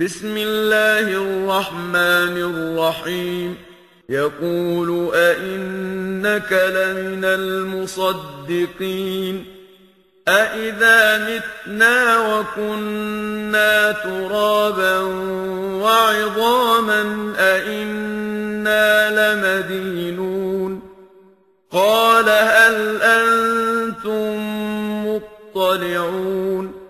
بسم الله الرحمن الرحيم. يقول أئنك لمن المصدقين. أئذا متنا وكنا ترابا وعظاما أئنا لمدينون. قال هل أنتم مطلعون؟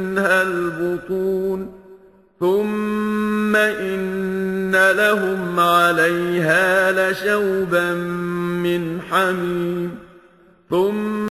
البطون. ثم إن لهم عليها لشوبا من حميم. ثم